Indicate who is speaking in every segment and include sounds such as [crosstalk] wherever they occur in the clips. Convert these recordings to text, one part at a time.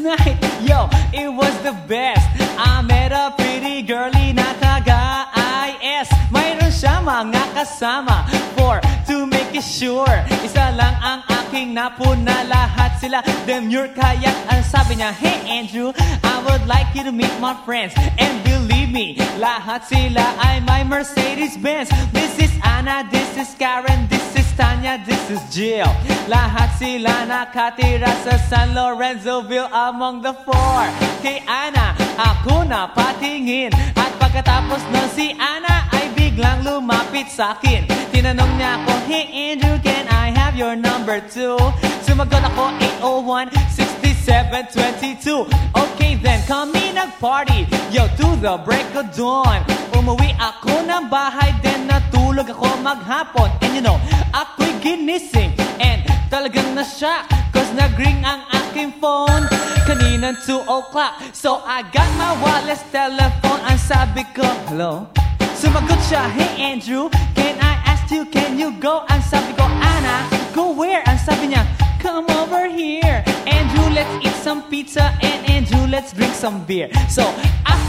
Speaker 1: night, yo, it was the best. I met a pretty girlie na taga-IS. Mayroon siya mga kasama for to make it sure. Isa lang ang aking napuna lahat sila demure kaya ang sabi niya, Hey Andrew, I would like you to meet my friends. And believe me, lahat sila ay my Mercedes-Benz. This is Anna, this is Karen, this is Tanya, this is Jill. Lahat sila nakatira sa San Lorenzoville among the four. Kay Anna, ako na patingin. At pagkatapos ng si Anna ay biglang lumapit sa akin. Tinanong niya ako, Hey Andrew, can I have your number too? Sumagot ako 801-6722 Okay then, kami nag-party Yo, to the break of dawn Umuwi ako ng bahay Then natulog ako maghapon And you know, ako'y ginising And talagang na-shock Cause nag-ring ang aking phone Kaninang 2 o'clock So I got my wireless telephone Ang sabi ko, hello? Sumagot siya, hey Andrew, can I ask you, can you go? Ang sabi ko, Anna, go where? Ang sabi niya, come over here. Andrew, let's eat some pizza and Andrew, let's drink some beer. So,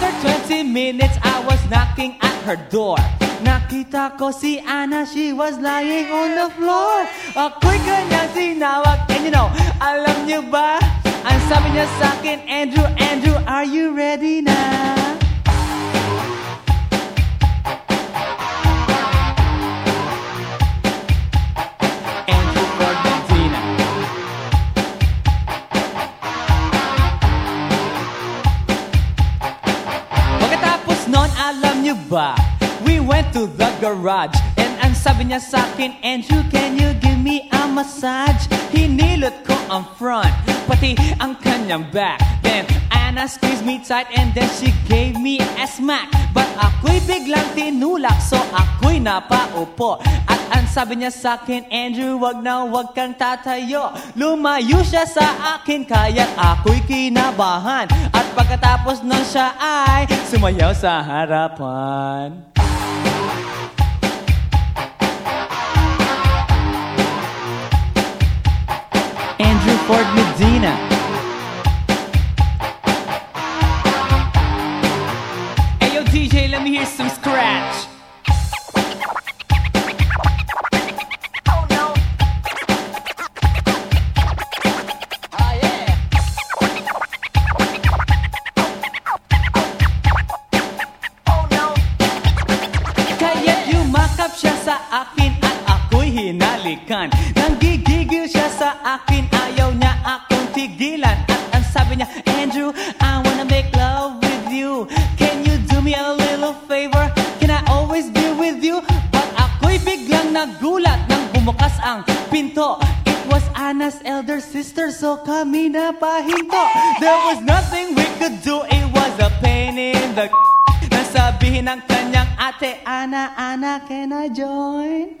Speaker 1: after 20 minutes, I was knocking at her door. Nakita ko si Anna, she was lying on the floor. Ako'y kanyang tinawag, and you know, alam niyo ba? Ang sabi niya sa akin, Andrew, Andrew, are you ready na? Alam niyo ba? We went to the garage And ang sabi niya sa akin Andrew, can you give me a massage? Hinilot ko ang front Pati ang kanyang back. Then Anna squeezed me tight And then she gave me a smack. But ako'y biglang tinulak So ako'y napaupo. At ang sabi niya sa akin Andrew, wag na wag kang tatayo. Lumayo siya sa akin Kaya't ako'y kinabahan pagkatapos nun siya ay Sumayaw sa harapan hinalikan Nanggigigil siya sa akin, ayaw niya akong tigilan At ang sabi niya, Andrew, I wanna make love with you Can you do me a little favor? Can I always be with you? But ako'y biglang nagulat nang bumukas ang pinto It was Anna's elder sister, so kami na pahinto There was nothing we could do, it was a pain in the [laughs] Nasabihin ng kanyang ate, Ana, Ana, can I join?